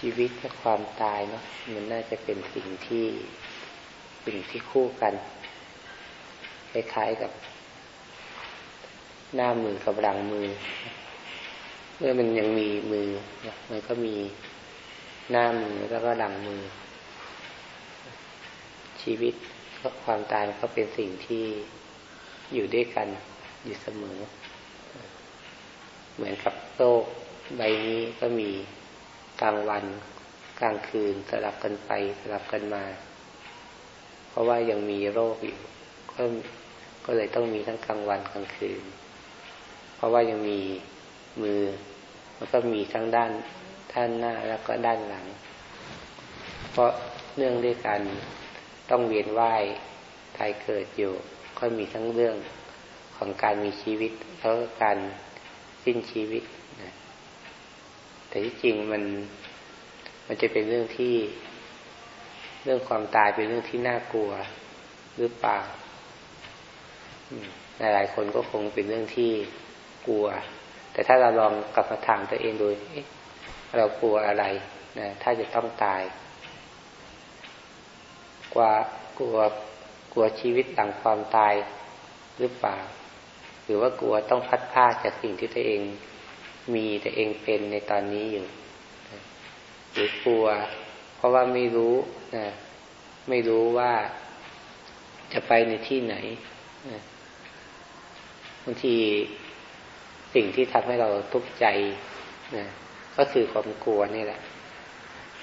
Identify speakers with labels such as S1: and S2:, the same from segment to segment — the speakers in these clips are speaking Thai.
S1: ชีวิตกับความตายเนาะมันน่าจะเป็นสิ่งที่สิ่งที่คู่กันคล้ายๆกับหน้ามือกับหลังมือ เมื่อมันยังมีมือมันก็มีหน้ามือแล้วก็หลังมือ ชีวิตกับความตายก็เป็นสิ่งที่อยู่ด้วยกันอยู่เสมอ เหมือนกับโลกใบนี้ก็มี กลางวัน กลางคืนสลับกันไปสลับกันมา เพราะว่ายังมีโรคอยู่ก็ก็เลยต้องมีทั้งกลางวันกลางคืน เพราะว่ายังมีมือมันก็มีทั้งด้านด้านหน้าแล้วก็ด้านหลัง เพราะเนื่องด้วยกันต้องเวียนว่ายตายเกิดอยู่ ก็มีทั้งเรื่องของการมีชีวิตแล้วก็การสิ้นชีวิตนะ แต่ที่จริงมันมันจะเป็นเรื่องที่ เรื่องความตายเป็นเรื่องที่น่ากลัวหรือเปล่าหลายๆคนก็คงเป็นเรื่องที่กลัว แต่ถ้าเราลองกลับมาถามตัวเองดูเรากลัวอะไรนะถ้าจะต้องตาย กลัวกลัวกลัวชีวิตหลังความตายหรือเปล่า หรือว่ากลัวต้องพัดพาจากสิ่งที่ตัวเอง มีแตัวเองเป็นในตอนนี้อยู่ หรือกลัว เพราะว่าไม่รู้นะไม่รู้ว่าจะไปในที่ไหนบางทีสิ่งที่ทำให้เราทุกข์ใจนะก็คือความกลัวนี่แหละ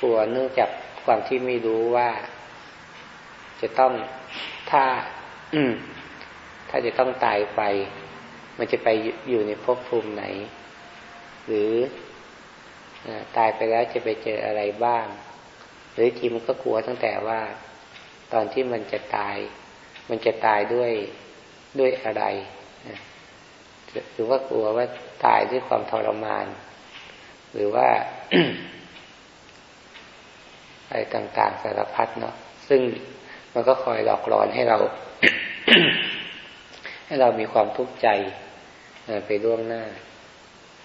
S1: กลัวเนื่องจากความที่ไม่รู้ว่า จะต้องถ้าถ้าจะต้องตายไป มันจะไปอยู่ในภพภูมิไหน หรือตายไปแล้วจะไปเจออะไรบ้าง หรือทีมันก็กลัวตั้งแต่ว่า ตอนที่มันจะตาย มันจะตายด้วยด้วยอะไรหรือว่ากลัวว่าตายด้วยความทรมาน หรือว่าอะไรต่างๆสารพัดเนาะซึ่งมันก็คอยหลอกหลอนให้เรา ให้เรามีความทุกข์ใจไปล่วงหน้า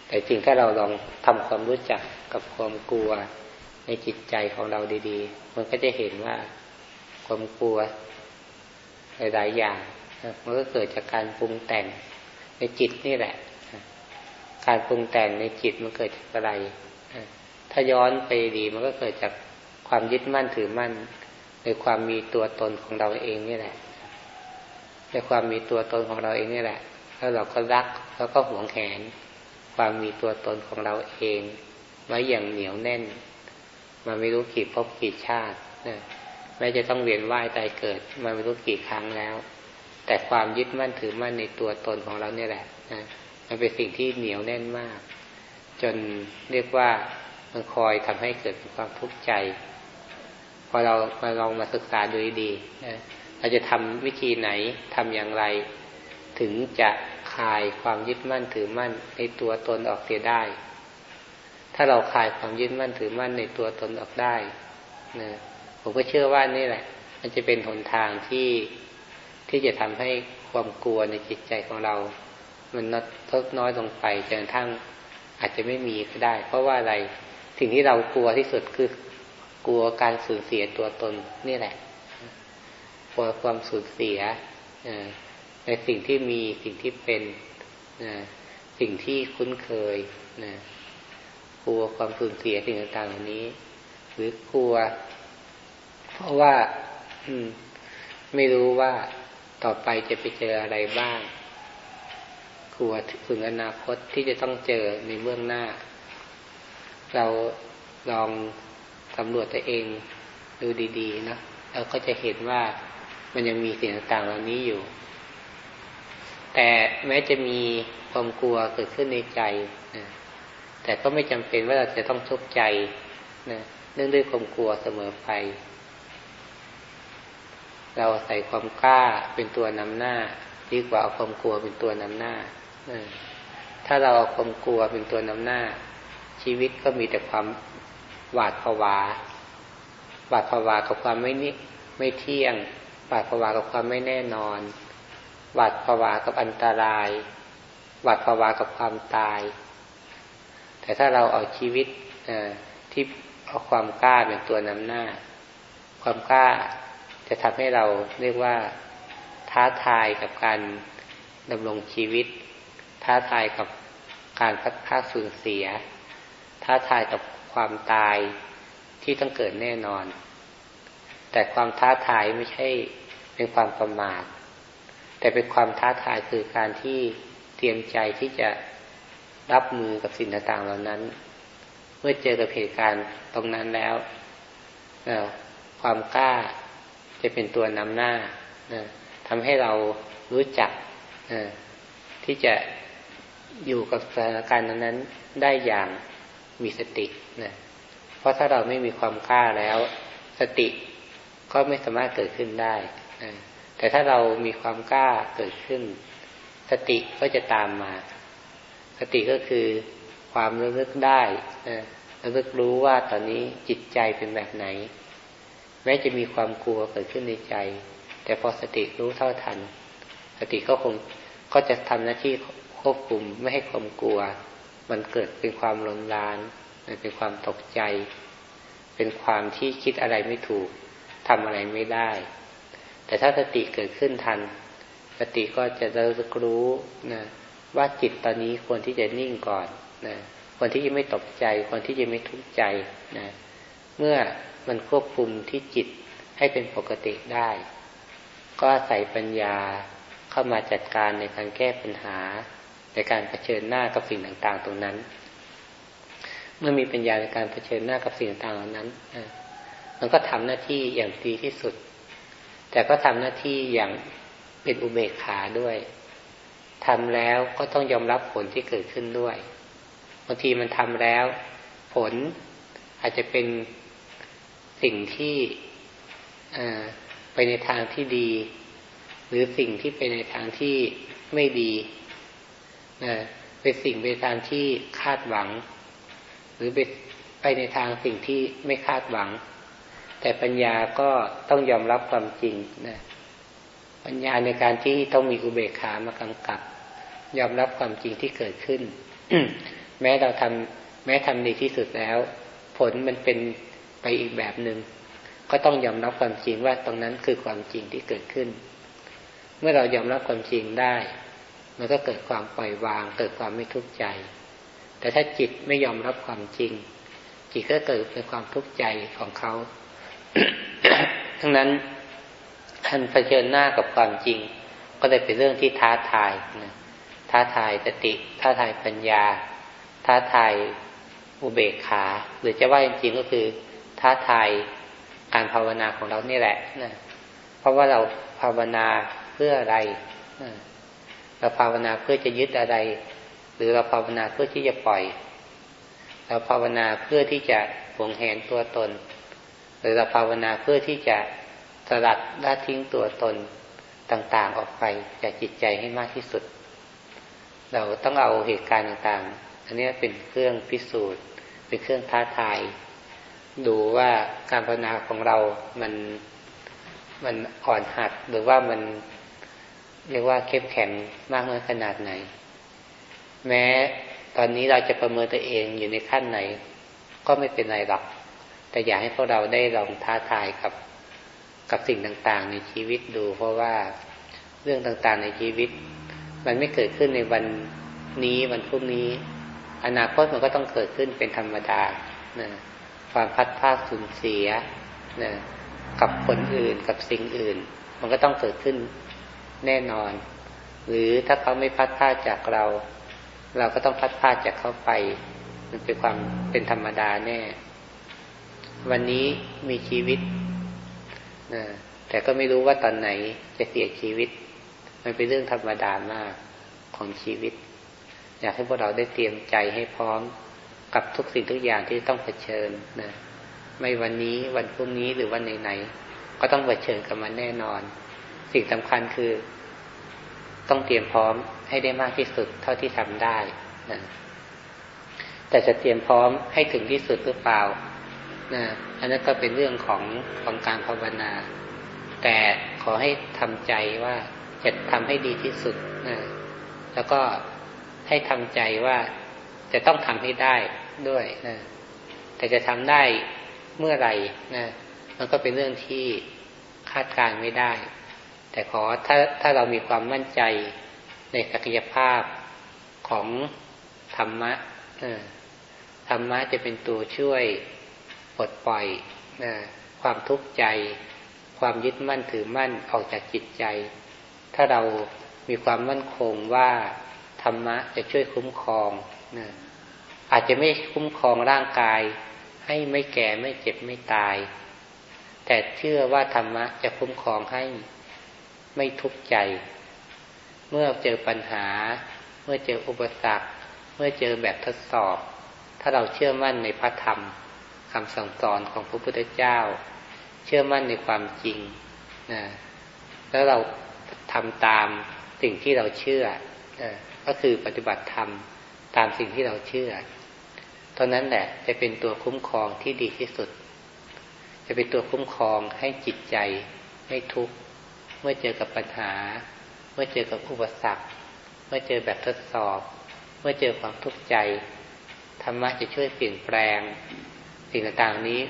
S1: แต่จริงถ้าเราลองทำความรู้จักกับความกลัวในจิตใจของเราดีๆ มันก็จะเห็นว่าความกลัวหลายๆอย่างมันก็เกิดจากการปรุงแต่งในจิตนี่แหละ การปรุงแต่งในจิตมันเกิดจากอะไร ถ้าย้อนไปดีมันก็เกิดจากความยึดมั่นถือมั่นในความมีตัวตนของเราเองนี่แหละในความมีตัวตนของเราเองนี่แหละ แล้วเราก็รักแล้วก็หวงแหน ความมีตัวตนของเราเองไว้อย่างเหนียวแน่น มาไม่รู้กี่พบกี่ชาตินะแม้จะต้องเวียนว่ายตายเกิด มาไม่รู้กี่ครั้งแล้ว แต่ความยึดมั่นถือมั่นในตัวตนของเราเนี่ยแหละนะมันเป็นสิ่งที่เหนียวแน่นมาก จนเรียกว่ามันคอยทำให้เกิดเป็นความทุกข์ใจ พอเรามาลองมาศึกษาดูดีนะเราจะทำวิธีไหนทำอย่างไร ถึงจะ คลายความยึดมั่นถือมั่นในตัวตนออกเสียได้ ถ้าเราคลายความยึดมั่นถือมั่นในตัวตนออกได้นะผมก็เชื่อว่านี่แหละ มันจะเป็นหนทางที่ที่จะทำให้ความกลัวในจิตใจของเรา มันลดทดน้อยลงไปจนทั่งอาจจะไม่มีก็ได้ เพราะว่าอะไรสิ่งที่เรากลัวที่สุดคือกลัวการสูญเสียตัวตนนี่แหละกลัวความสูญเสีย ในสิ่งที่มีสิ่งที่เป็นสิ่งที่คุ้นเคยกลัวความสูญเสียสิ่งต่างๆเหล่านี้ หรือกลัว เพราะว่า อืม ไม่รู้ว่าต่อไปจะไปเจออะไรบ้าง กลัวถึงอนาคตที่จะต้องเจอในเบื้องหน้า เราลองสำรวจตัวเองดูดีๆนะเราก็จะเห็นว่ามันยังมีสิ่งต่างๆเหล่านี้อยู่ แต่แม้จะมีความกลัวเกิดขึ้นในใจนะแต่ก็ไม่จำเป็นว่าเราจะต้องทุกข์ใจนะเนื่องด้วยความกลัวเสมอไป เราใส่ความกล้าเป็นตัวนำหน้า ดีกว่าเอาความกลัวเป็นตัวนำหน้าถ้าเราเอาความกลัวเป็นตัวนำหน้า ชีวิตก็มีแต่ความหวาดผวา หวาดผวากับความไม่นิไม่เที่ยง หวาดผวากับความไม่แน่นอน หวาดผวากับอันตราย หวาดผวากับความตาย แต่ถ้าเราเอาชีวิตที่เอาความกล้าเป็นตัวนำหน้า ความกล้าจะทำให้เราเรียกว่าท้าทายกับการดำรงชีวิต ท้าทายกับการพัดพาสูญเสีย ท้าทายกับความตายที่ต้องเกิดแน่นอน แต่ความท้าทายไม่ใช่เป็นความประมาท แต่เป็นความท้าทายคือการที่เตรียมใจที่จะรับมือกับสิ่งต่างๆเหล่านั้น เมื่อเจอกับเหตุการณ์ตรงนั้นแล้วความกล้าจะเป็นตัวนำหน้าทำให้เรารู้จักที่จะอยู่กับสถานการณ์นั้นได้อย่างมีสตินะเพราะถ้าเราไม่มีความกล้าแล้ว สติก็ไม่สามารถเกิดขึ้นได้นะ แต่ถ้าเรามีความกล้าเกิดขึ้น สติก็จะตามมา สติก็คือความระลึกได้นะระลึกรู้ว่าตอนนี้จิตใจเป็นแบบไหน แม้จะมีความกลัวเกิดขึ้นในใจ แต่พอสติรู้เท่าทัน สติก็คงก็จะทำหน้าที่ควบคุมไม่ให้ความกลัว มันเกิดเป็นความลนลาน เป็นความตกใจ เป็นความที่คิดอะไรไม่ถูกทำอะไรไม่ได้ แต่ถ้าสติเกิดขึ้นทัน สติก็จะเริ่มรู้นะว่าจิตตอนนี้ควรที่จะนิ่งก่อนนะควรที่จะไม่ตกใจควรที่จะไม่ทุกข์ใจนะเมื่อมันควบคุมที่จิตให้เป็นปกติได้ ก็ใส่ปัญญาเข้ามาจัดการในการแก้ปัญหา ในการเผชิญหน้ากับสิ่งต่างๆ ตรงนั้น เมื่อมีปัญญาในการเผชิญหน้ากับสิ่งต่างๆเหล่านั้นมันก็ทำหน้าที่อย่างดีที่สุด แต่ก็ทำหน้าที่อย่างเป็นอุเบกขาด้วยทำแล้วก็ต้องยอมรับผลที่เกิดขึ้นด้วยบางทีมันทำแล้ว ผลอาจจะเป็นสิ่งที่ไปในทางที่ดี หรือสิ่งที่ไปในทางที่ไม่ดีเป็นสิ่งไปทางที่คาดหวัง หรือไปในทางสิ่งที่ไม่คาดหวัง แต่ปัญญาก็ต้องยอมรับความจริงนะปัญญาในการที่ต้องมีอุเบกขามากำกับ ยอมรับความจริงที่เกิดขึ้น แม้เราทำแม้ทำดีที่สุดแล้ว ผลมันเป็นไปอีกแบบหนึง่งก็ต้องยอมรับความจริงว่าตรงนั้นคือความจริงที่เกิดขึ้น เมื่อเรายอมรับความจริงได้ มันก็เกิดความปล่อยวาง เกิดความไม่ทุกข์ใจ แต่ถ้าจิตไม่ยอมรับความจริง จิตก็เกิดเป็นความทุกข์ใจของเขา ทั้งนั้นท่านเผชิญหน้ากับความจริง ก็เลยเป็นเรื่องที่ท้าทายนะท้าทายสติ ท้าทายปัญญา ท้าทายอุเบกขา หรือจะว่าจริงๆก็คือ ท้าทายการภาวนาของเรานี่แหละนะเพราะว่าเราภาวนาเพื่ออะไรนะเราภาวนาเพื่อจะยึดอะไร หรือเราภาวนาเพื่อที่จะปล่อย เราภาวนาเพื่อที่จะหวงแหนตัวตน หรือเราภาวนาเพื่อที่จะสลัดละทิ้งตัวตนต่างๆออกไปจากจิตใจให้มากที่สุด เราต้องเอาเหตุการณ์ต่างๆ อันนี้เป็นเครื่องพิสูจน์ เป็นเครื่องท้าทาย ดูว่าการภาวนาของเรา มัน มันอ่อนหัดหรือว่ามันเรียกว่าเข้มแข็งมากน้อยขนาดไหน แม้ตอนนี้เราจะประเมินตัวเองอยู่ในขั้นไหน ก็ไม่เป็นไรหรอก แต่อยากให้พวกเราได้ลองท้าทายกับกับสิ่งต่างๆ ในชีวิตดู เพราะว่าเรื่องต่างๆในชีวิต มันไม่เกิดขึ้นในวันนี้วันพรุ่งนี้ อนาคตมันก็ต้องเกิดขึ้นเป็นธรรมดานะความพัดพาสูญเสียนะกับคนอื่นกับสิ่งอื่น มันก็ต้องเกิดขึ้นแน่นอน หรือถ้าเขาไม่พัดพาจากเรา เราก็ต้องพัดพาจากเขาไป มันเป็นความเป็นธรรมดาแน่ วันนี้มีชีวิตนะแต่ก็ไม่รู้ว่าตอนไหนจะเสียชีวิต มันเป็นเรื่องธรรมดามากของชีวิต อยากให้พวกเราได้เตรียมใจให้พร้อมกับทุกสิ่งทุกอย่างที่ต้องเผชิญนะไม่วันนี้วันพรุ่งนี้หรือวันไหนๆก็ต้องเผชิญกับมันแน่นอน สิ่งสำคัญคือ ต้องเตรียมพร้อมให้ได้มากที่สุดเท่าที่ทำได้นะแต่จะเตรียมพร้อมให้ถึงที่สุดหรือเปล่า นะอันนั้นก็เป็นเรื่องของของการภาวนา แต่ขอให้ทำใจว่าจะทำให้ดีที่สุดนะแล้วก็ให้ทำใจว่าจะต้องทำให้ได้ด้วยนะแต่จะทำได้เมื่อไหร่นะมันก็เป็นเรื่องที่คาดการไม่ได้ แต่ขอถ้าถ้าเรามีความมั่นใจในศักยภาพของธรรมะธรรมะจะเป็นตัวช่วย ปลดปล่อยนะความทุกข์ใจ ความยึดมั่นถือมั่นออกจากจิตใจ ถ้าเรามีความมั่นคงว่าธรรมะจะช่วยคุ้มครองนะอาจจะไม่คุ้มครองร่างกาย ให้ไม่แก่ไม่เจ็บไม่ตาย แต่เชื่อว่าธรรมะจะคุ้มครองให้ไม่ทุกข์ใจ เมื่อเจอปัญหา เมื่อเจออุปสรรค เมื่อเจอแบบทดสอบ ถ้าเราเชื่อมั่นในพระธรรม คำสั่งสอนของพระพุทธเจ้า เชื่อมั่นในความจริงนะแล้วเราทำตามสิ่งที่เราเชื่อก็คือปฏิบัติธรรมตามสิ่งที่เราเชื่อตอนนั้นแหละจะเป็นตัวคุ้มครองที่ดีที่สุด จะเป็นตัวคุ้มครองให้จิตใจไม่ทุกข์เมื่อเจอกับปัญหา เมื่อเจอกับอุปสรรค เมื่อเจอแบบทดสอบ เมื่อเจอความทุกข์ใจธรรมะจะช่วยเปลี่ยนแปลง สิ่งต่างๆนี้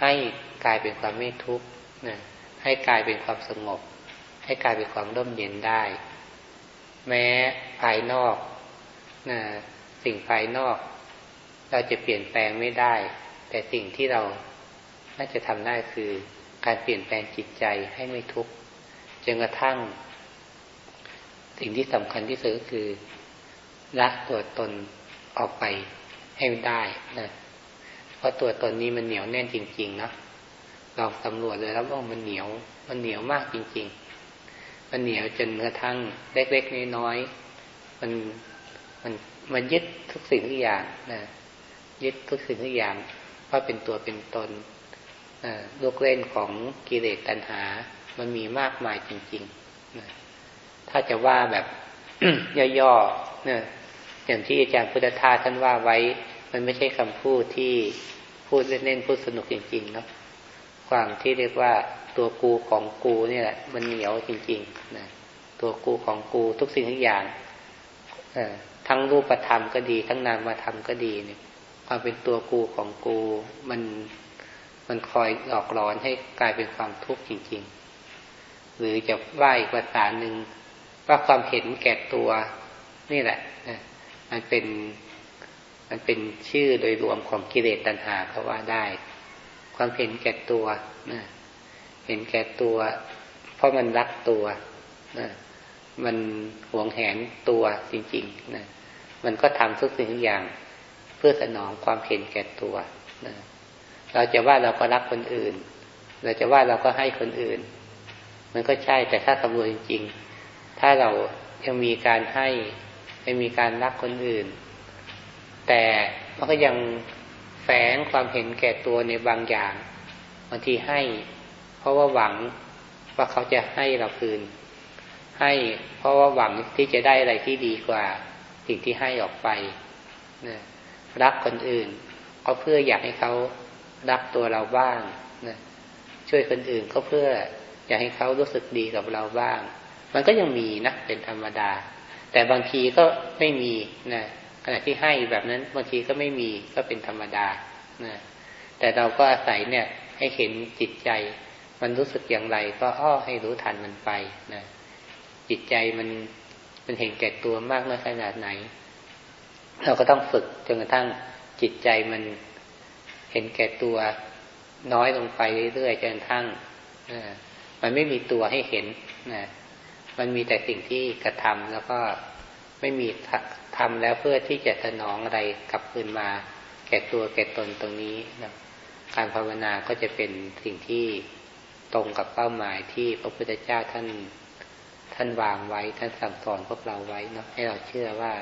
S1: ให้กลายเป็นความไม่ทุกข์นะให้กลายเป็นความสงบ ให้กลายเป็นความร่มเย็นได้ แม้ภายนอกนะสิ่งภายนอก เราจะเปลี่ยนแปลงไม่ได้ แต่สิ่งที่เราน่าจะทำได้คือการเปลี่ยนแปลงจิตใจให้ไม่ทุกข์จนกระทั่ง สิ่งที่สำคัญที่สุดก็คือละตัวตนออกไปให้ได้นะ เพราะตัวตนนี้มันเหนียวแน่นจริง ๆ นะลองสำรวจเลยแล้วว่ามันเหนียว มันเหนียวมากจริง ๆ มันเหนียวจนกระทั่งเล็กๆน้อยๆมันมันมันยึดทุกสิ่งทุกอย่างนะยึดทุกสิ่งทุกอย่างว่าเป็นตัวเป็นตนลูกเล่นของกิเลสตัณหา มันมีมากมายจริงๆถ้าจะว่าแบบย่อๆเนี่ยอย่างที่อาจารย์พุทธทาท่านว่าไว้ มันไม่ใช่คำพูดที่พูดเล่นๆพูดสนุกจริงๆเนาะความที่เรียกว่าตัวกูของกูนี่แหละ มันเหนียวจริงๆนะตัวกูของกูทุกสิ่งทุกอย่างทั้งรูปธรรมก็ดี ทั้งนามธรรมก็ดีเนี่ย ความเป็นตัวกูของกู มันมันคอยหลอกหลอนให้กลายเป็นความทุกข์จริง ๆ หรือจะว่าอีกภาษาหนึ่งว่าความเห็นแก่ตัวนี่แหละมันเป็น มันเป็นชื่อโดยรวมของกิเลสตัณหาเขาว่าได้ ความเห็นแก่ตัวนะเห็นแก่ตัว เพราะมันรักตัวนะมันหวงแหนตัวจริงๆนะมันก็ทำทุกสิ่งทุกอย่าง เพื่อสนองความเห็นแก่ตัวนะเราจะว่าเราก็รักคนอื่น เราจะว่าเราก็ให้คนอื่น มันก็ใช่แต่ถ้าสำรวจจริง ๆ ถ้าเรายังมีการให้ยังมีการรักคนอื่น แต่มันก็ยังแฝงความเห็นแก่ตัวในบางอย่างบางทีให้ เพราะว่าหวังว่าเขาจะให้เราคืน ให้เพราะว่าหวังที่จะได้อะไรที่ดีกว่าสิ่งที่ให้ออกไปนะรักคนอื่นก็เพื่ออยากให้เขารักตัวเราบ้างนะช่วยคนอื่นก็เพื่ออยากให้เขารู้สึกดีกับเราบ้าง มันก็ยังมีนะเป็นธรรมดา แต่บางทีก็ไม่มีนะ ขณะที่ให้แบบนั้นบางทีก็ไม่มีก็เป็นธรรมดานะแต่เราก็อาศัยเนี่ย ให้เห็นจิตใจ มันรู้สึกอย่างไร ก็อ้อให้รู้ทันมันไปนะจิตใจมันมันเห็นแก่ตัวมากน้อยขนาดไหน เราก็ต้องฝึกจนกระทั่งจิตใจมันเห็นแก่ตัวน้อยลงไปเรื่อยๆจนกระทั่งมันไม่มีตัวให้เห็นนะมันมีแต่สิ่งที่กระทำแล้วก็ ไม่มีทำแล้วเพื่อที่จะสนองอะไรกลับคืนมา แก่ตัวแก่ตนตรงนี้นะการภาวนาก็จะเป็นสิ่งที่ตรงกับเป้าหมายที่พระพุทธเจ้าท่านท่านวางไว้ ท่านสั่งสอนพวกเราไว้เนาะให้เราเชื่อว่า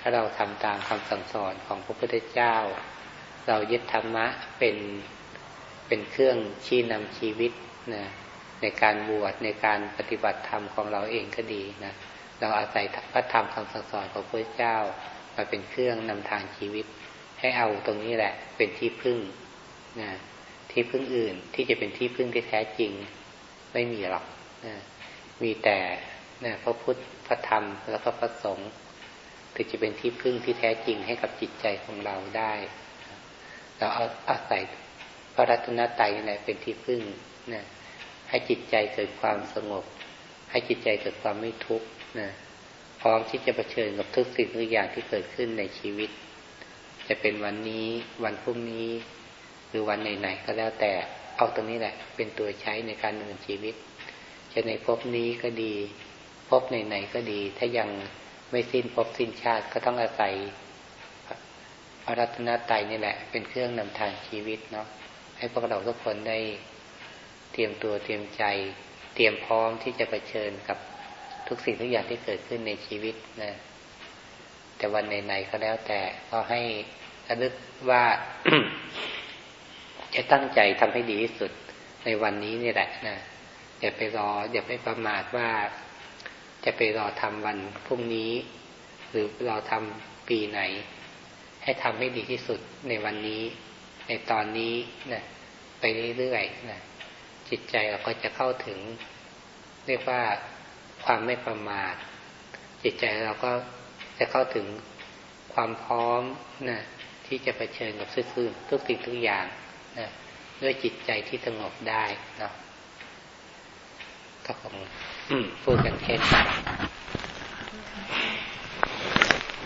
S1: ถ้าเราทำตามคำสั่งสอนของพระพุทธเจ้า เรายึดธรรมะเป็นเป็นเครื่องชี้นำชีวิตนะในการบวชในการปฏิบัติธรรมของเราเองก็ดีนะ เราอาศัยพระธรรมคำสอนของพระพุทธเจ้ามาเป็นเครื่องนำทางชีวิต ให้เอาตรงนี้แหละ เป็นที่พึ่งนะที่พึ่งอื่นที่จะเป็นที่พึ่งที่แท้จริง ไม่มีหรอกนะมีแต่นะพระพุทธพระธรรมแล้วก็พระสงฆ์ถึงจะเป็นที่พึ่งที่แท้จริงให้กับจิตใจของเราได้ เราเอาอาศัยพระรัตนตรัยนี่แหละเป็นที่พึ่งนะให้จิตใจเกิดความสงบ ให้จิตใจเกิดความไม่ทุกข์ นะพร้อมที่จะะเผชิญกับทุกสิ่งทุกอย่างที่เกิดขึ้นในชีวิต จะเป็นวันนี้วันพรุ่งนี้ หรือวันไหนๆก็แล้วแต่เอาตรงนี้แหละ เป็นตัวใช้ในการดำเนินชีวิต จะในภพนี้ก็ดีภพไหนๆก็ดี ถ้ายังไม่สิ้นภพสิ้นชาติก็ต้องอาศัยพระรัตนตรัยนี่แหละ เป็นเครื่องนำทางชีวิตเนาะให้พวกเราทุกคนได้เตรียมตัวเตรียมใจ เตรียมพร้อมที่จะะเผชิญกับ ทุกสิ่งทุกอย่างที่เกิดขึ้นในชีวิตนะแต่วันไหนๆก็แล้วแต่ก็ให้ระลึกว่าจะตั้งใจทำให้ดีที่สุดในวันนี้นี่แหละนะอย่าไปรออย่าไปประมาทว่า จะไปรอทำวันพรุ่งนี้ หรือรอทำปีไหน ให้ทำให้ดีที่สุดในวันนี้ ในตอนนี้นะไปเรื่อยๆนะจิตใจเราก็จะเข้าถึง เรียกว่า ความไม่ประมาทจิตใจเราก็จะเข้าถึงความพร้อมนะที่จะะเผชิญกับซื่อทุกสิ่งทุกอย่างนะด้วยจิตใจที่สงบได้นะก็คงพูดกันแค่นี้